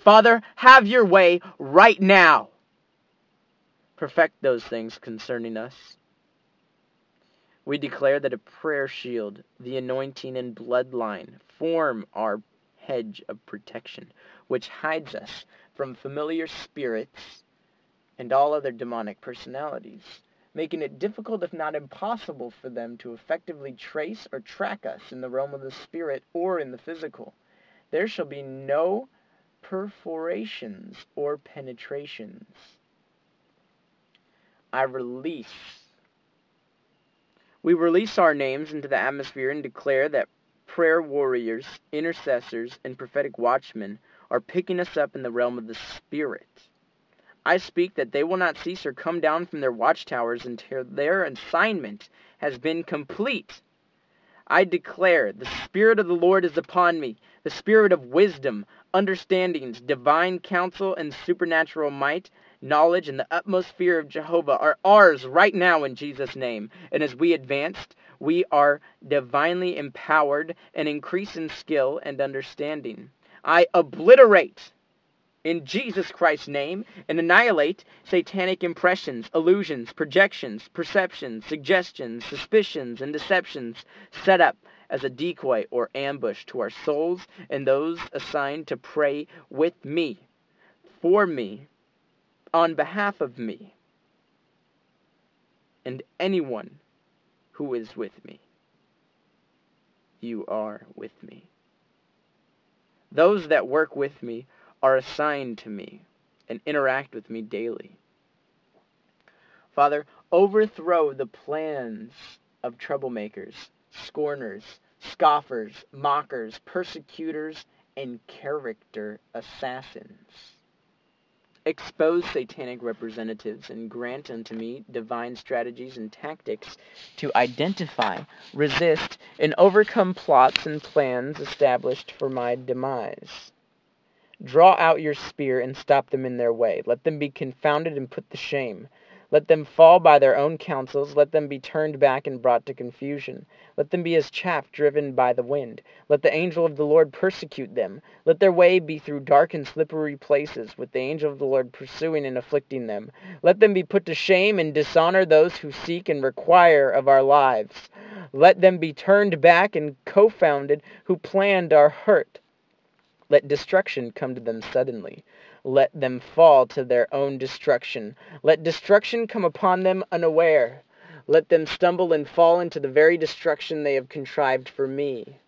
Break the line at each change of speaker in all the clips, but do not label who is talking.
Father, have your way right now. Perfect those things concerning us. We declare that a prayer shield, the anointing and bloodline form our hedge of protection, which hides us from familiar spirits and all other demonic personalities, making it difficult, if not impossible, for them to effectively trace or track us in the realm of the spirit or in the physical. There shall be no perforations or penetrations. I release we release our names into the atmosphere and declare that prayer warriors, intercessors, and prophetic watchmen are picking us up in the realm of the Spirit. I speak that they will not cease or come down from their watchtowers until their assignment has been complete. I declare, the Spirit of the Lord is upon me, the Spirit of wisdom, understandings, divine counsel, and supernatural might, knowledge, and the utmost fear of Jehovah are ours right now in Jesus' name. And as we advance, we are divinely empowered and increase in skill and understanding. I obliterate in Jesus Christ's name and annihilate satanic impressions, illusions, projections, perceptions, suggestions, suspicions, and deceptions set up as a decoy or ambush to our souls and those assigned to pray with me, for me, on behalf of me and anyone who is with me. You are with me. Those that work with me are assigned to me and interact with me daily. Father, overthrow the plans of troublemakers, scorners, scoffers, mockers, persecutors, and character assassins. Expose satanic representatives and grant unto me divine strategies and tactics to identify, resist, and overcome plots and plans established for my demise. Draw out your spear and stop them in their way. Let them be confounded and put to shame. Let them fall by their own counsels. Let them be turned back and brought to confusion. Let them be as chaff driven by the wind. Let the angel of the Lord persecute them. Let their way be through dark and slippery places, with the angel of the Lord pursuing and afflicting them. Let them be put to shame and dishonor those who seek and require of our lives. Let them be turned back and confounded who planned our hurt. Let destruction come to them suddenly let them fall to their own destruction. Let destruction come upon them unaware. Let them stumble and fall into the very destruction they have contrived for me.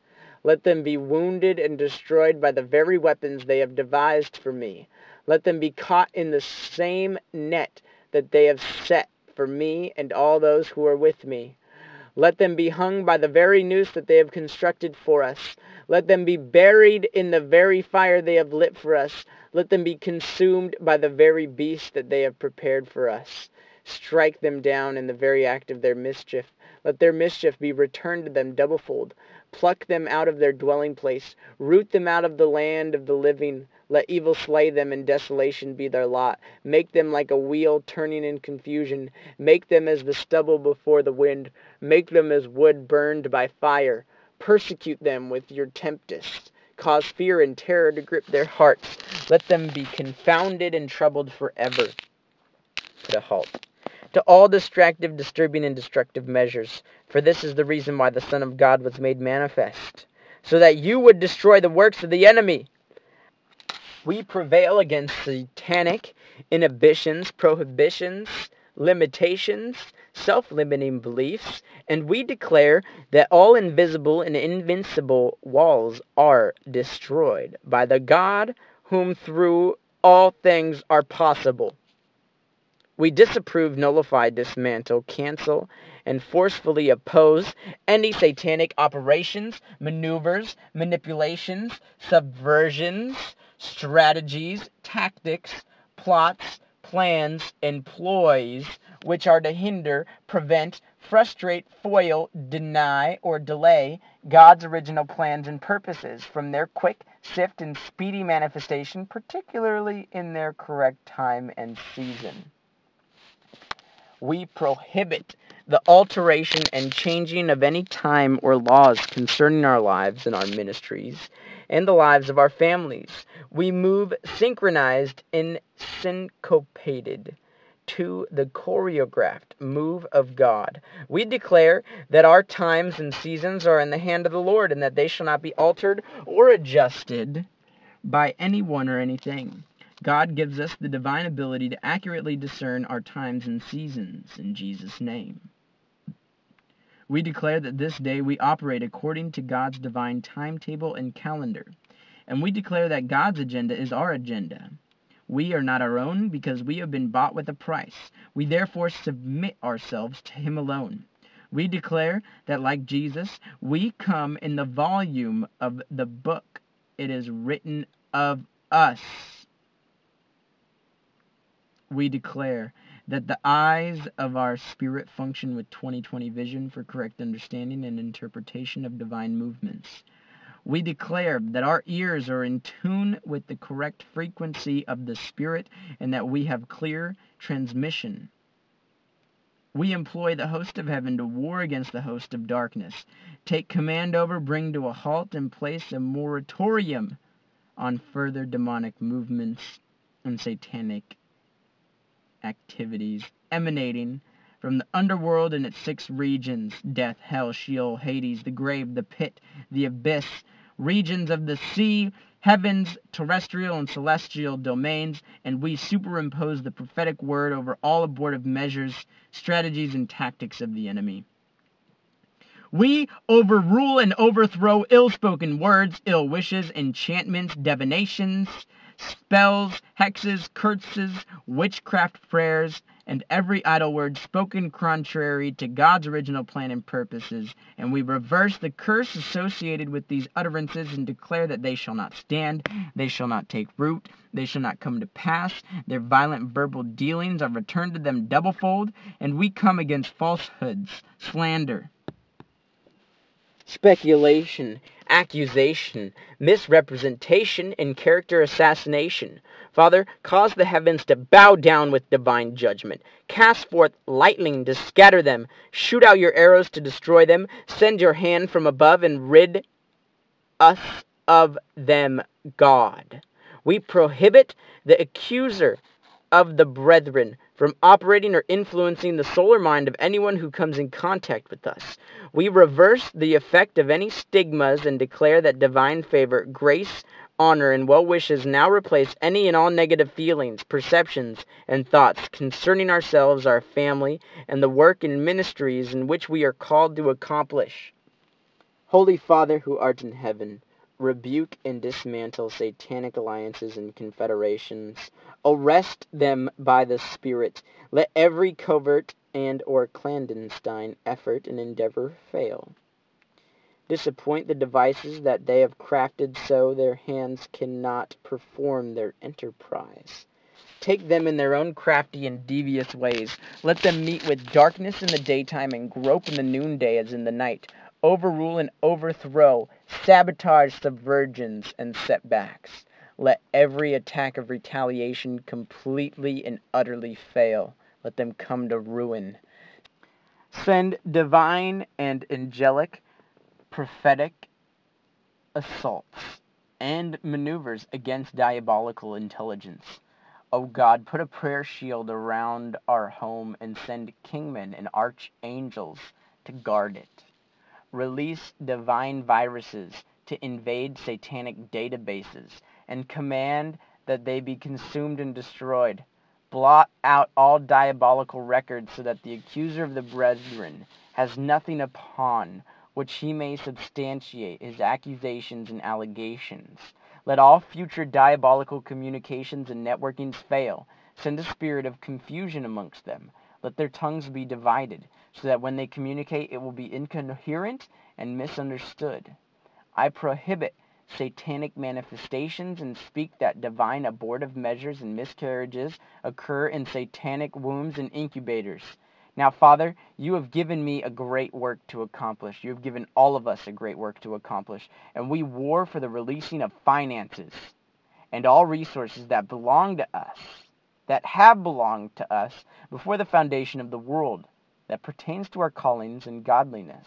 Let them be wounded and destroyed by the very weapons they have devised for me. Let them be caught in the same net that they have set for me and all those who are with me. Let them be hung by the very noose that they have constructed for us. Let them be buried in the very fire they have lit for us. Let them be consumed by the very beast that they have prepared for us. Strike them down in the very act of their mischief. Let their mischief be returned to them doublefold. Pluck them out of their dwelling place. Root them out of the land of the living. Let evil slay them and desolation be their lot. Make them like a wheel turning in confusion. Make them as the stubble before the wind. Make them as wood burned by fire. Persecute them with your tempests cause fear and terror to grip their hearts. Let them be confounded and troubled forever. Put a halt to all distractive, disturbing, and destructive measures. For this is the reason why the Son of God was made manifest, so that you would destroy the works of the enemy. We prevail against satanic inhibitions, prohibitions, limitations, self-limiting beliefs, and we declare that all invisible and invincible walls are destroyed by the God whom through all things are possible. We disapprove, nullify, dismantle, cancel, and forcefully oppose any satanic operations, maneuvers, manipulations, subversions, strategies, tactics, plots, plans, and ploys which are to hinder, prevent, frustrate, foil, deny, or delay God's original plans and purposes from their quick, swift, and speedy manifestation, particularly in their correct time and season. We prohibit the alteration and changing of any time or laws concerning our lives and our ministries, and the lives of our families. We move synchronized and syncopated to the choreographed move of God. We declare that our times and seasons are in the hand of the Lord and that they shall not be altered or adjusted by anyone or anything. God gives us the divine ability to accurately discern our times and seasons in Jesus' name. We declare that this day we operate according to God's divine timetable and calendar. And we declare that God's agenda is our agenda. We are not our own because we have been bought with a price. We therefore submit ourselves to Him alone. We declare that, like Jesus, we come in the volume of the book. It is written of us we declare that the eyes of our spirit function with 2020 vision for correct understanding and interpretation of divine movements. We declare that our ears are in tune with the correct frequency of the Spirit and that we have clear transmission. We employ the host of heaven to war against the host of darkness, take command over, bring to a halt, and place a moratorium on further demonic movements and satanic activities emanating from the underworld and its six regions. Death, hell, Sheol, Hades, the grave, the pit, the abyss, regions of the sea, heavens, terrestrial and celestial domains, and we superimpose the prophetic word over all abortive measures, strategies, and tactics of the enemy. We overrule and overthrow ill spoken words, ill wishes, enchantments, divinations, spells, hexes, curses, witchcraft prayers, and every idle word spoken contrary to God's original plan and purposes, and we reverse the curse associated with these utterances and declare that they shall not stand, they shall not take root, they shall not come to pass, their violent verbal dealings are returned to them doublefold, and we come against falsehoods, slander, speculation, accusation, misrepresentation, and character assassination. Father, cause the heavens to bow down with divine judgment. Cast forth lightning to scatter them. Shoot out your arrows to destroy them. Send your hand from above and rid us of them, God. We prohibit the accuser of the brethren from operating or influencing the soul or mind of anyone who comes in contact with us. We reverse the effect of any stigmas and declare that divine favor, grace, honor, and well wishes now replace any and all negative feelings, perceptions, and thoughts concerning ourselves, our family, and the work and ministries in which we are called to accomplish. Holy Father who art in heaven, rebuke and dismantle satanic alliances and confederations. Arrest them by the Spirit. Let every covert and or clandestine effort and endeavor fail. Disappoint the devices that they have crafted so their hands cannot perform their enterprise. Take them in their own crafty and devious ways. Let them meet with darkness in the daytime and grope in the noonday as in the night overrule and overthrow, sabotage subversions and setbacks. Let every attack of retaliation completely and utterly fail. Let them come to ruin. Send divine and angelic prophetic assaults and maneuvers against diabolical intelligence. O oh God, put a prayer shield around our home and send kingmen and archangels to guard it release divine viruses to invade satanic databases and command that they be consumed and destroyed. Blot out all diabolical records so that the accuser of the brethren has nothing upon which he may substantiate his accusations and allegations. Let all future diabolical communications and networkings fail. Send a spirit of confusion amongst them. Let their tongues be divided so that when they communicate it will be incoherent and misunderstood. I prohibit satanic manifestations and speak that divine abortive measures and miscarriages occur in satanic wombs and incubators. Now, Father, you have given me a great work to accomplish. You have given all of us a great work to accomplish. And we war for the releasing of finances and all resources that belong to us, that have belonged to us before the foundation of the world that pertains to our callings and godliness.